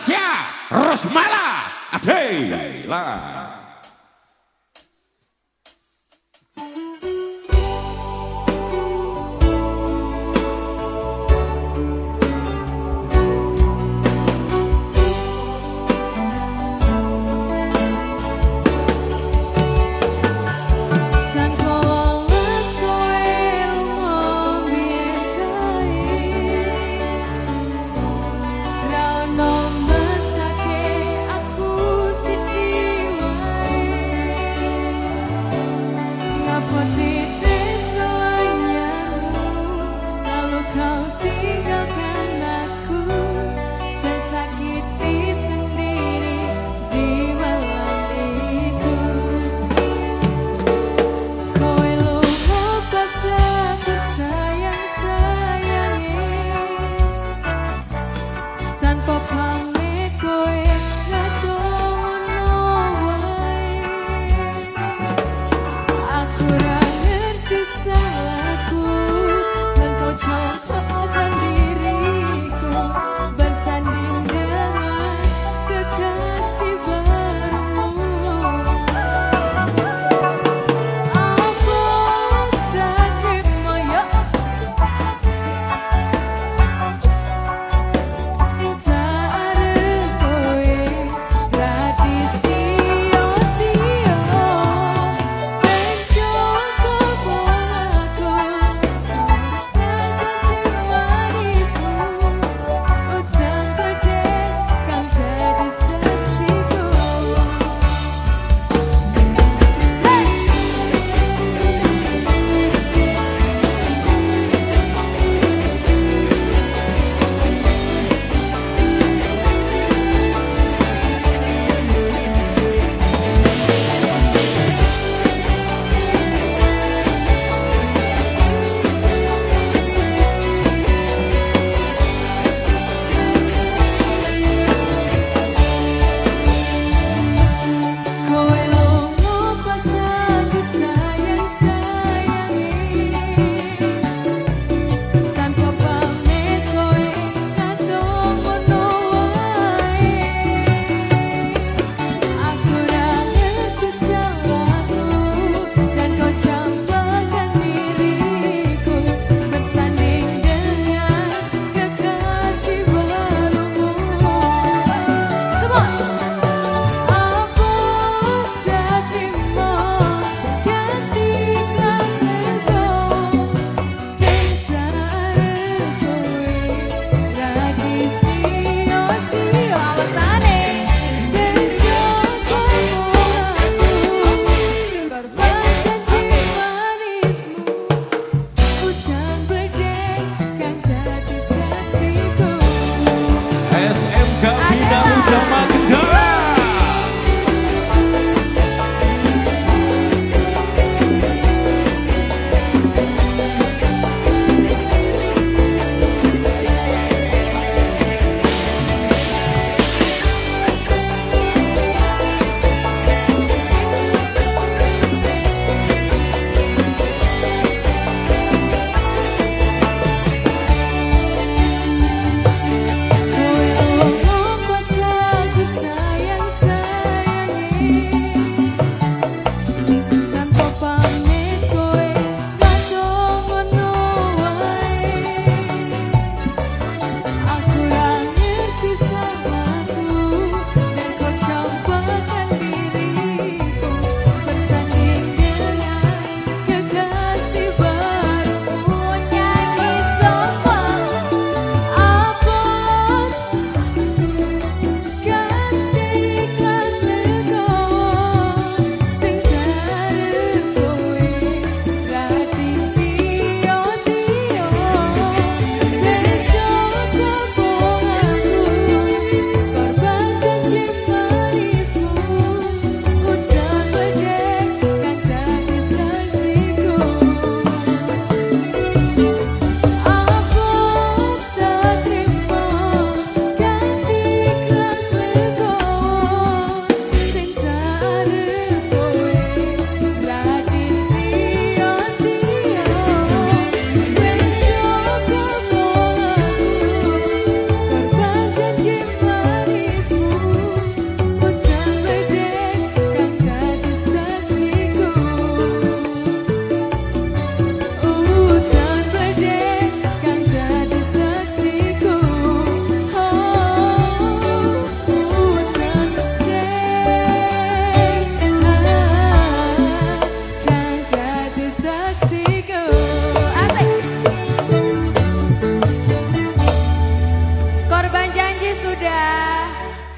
Tasya Rosmala. Adela Thank you.